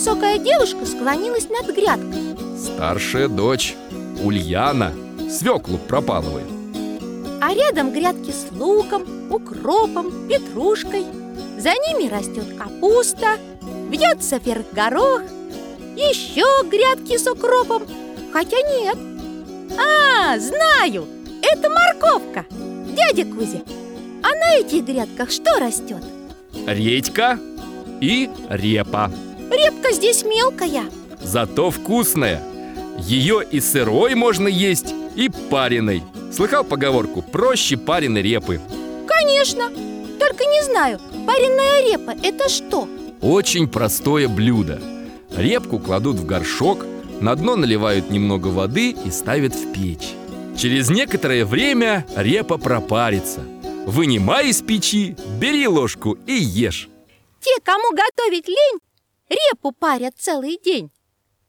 Высокая девушка склонилась над грядкой. Старшая дочь Ульяна свеклу пропалывает. А рядом грядки с луком, укропом, петрушкой. За ними растет капуста, вьется вверх горох Еще грядки с укропом, хотя нет. А, знаю, это морковка. Дядя Кузя, а на этих грядках что растет? Редька и репа Репка здесь мелкая. Зато вкусная. Ее и сырой можно есть, и пареной. Слыхал поговорку «проще пареной репы» Конечно, только не знаю, пареная репа – это что? Очень простое блюдо. Репку кладут в горшок На дно наливают немного воды и ставят в печь. Через некоторое время репа пропарится. Вынимай из печи, бери ложку и ешь. Те, кому готовить лень, репу парят целый день.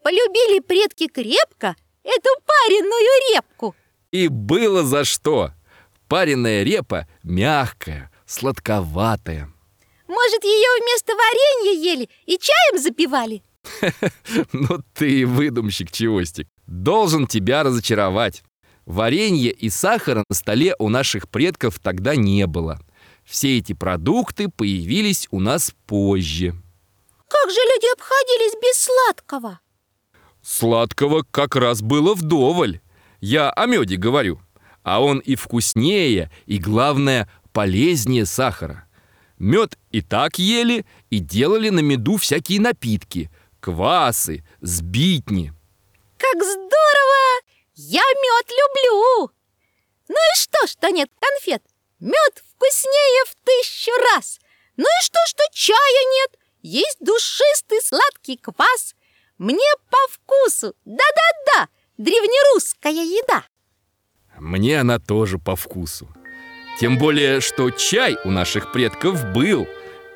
Полюбили предки крепко эту пареную репку. И было за что. Пареная репа мягкая, сладковатая. Может, ее вместо варенья ели и чаем запивали? Ну ты и выдумщик, Чевостик. Должен тебя разочаровать. Варенья и сахара на столе у наших предков тогда не было. Все эти продукты появились у нас позже Как же люди обходились без сладкого? Сладкого как раз было вдоволь Я о меде говорю А он и вкуснее, и, главное, полезнее сахара Мед и так ели, и делали на меду всякие напитки Квасы, сбитни Как здорово! Я мед люблю! Ну и что, что нет конфет? Мед вкуснее в тысячу раз! Ну и что, что чая нет? Есть душистый сладкий квас. Мне по вкусу, да-да-да, древнерусская еда. Мне она тоже по вкусу. Тем более, что чай у наших предков был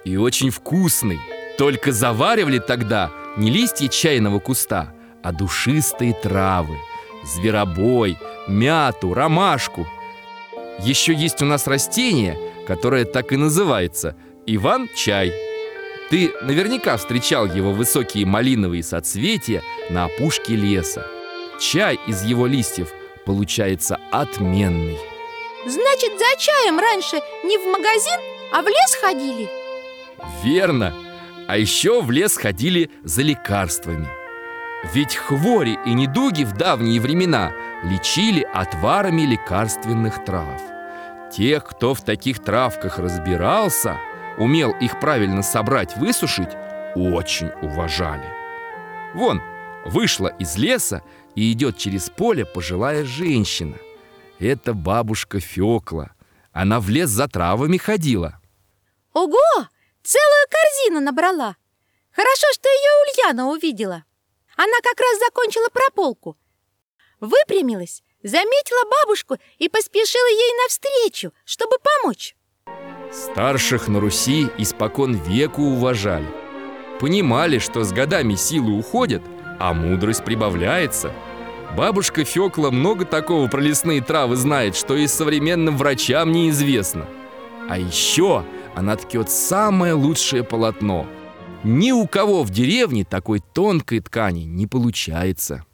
И очень вкусный. Только заваривали тогда не листья чайного куста А душистые травы. Зверобой, мяту, ромашку. Еще есть у нас растение, которое так и называется Иван-чай Ты наверняка встречал его высокие малиновые соцветия на опушке леса Чай из его листьев получается отменный Значит, за чаем раньше не в магазин, а в лес ходили? Верно! А еще в лес ходили за лекарствами Ведь хвори и недуги в давние времена лечили отварами лекарственных трав Тех, кто в таких травках разбирался, умел их правильно собрать, высушить, очень уважали. Вон, вышла из леса и идет через поле пожилая женщина. Это бабушка Фекла Она в лес за травами ходила. Ого! Целую корзину набрала. Хорошо, что ее Ульяна увидела. Она как раз закончила прополку. Выпрямилась, заметила бабушку и поспешила ей навстречу, чтобы помочь Старших на Руси испокон веку уважали. Понимали, что с годами силы уходят, а мудрость прибавляется. Бабушка Фёкла много такого про лесные травы знает, что и современным врачам неизвестно. А еще она ткет самое лучшее полотно. Ни у кого в деревне такой тонкой ткани не получается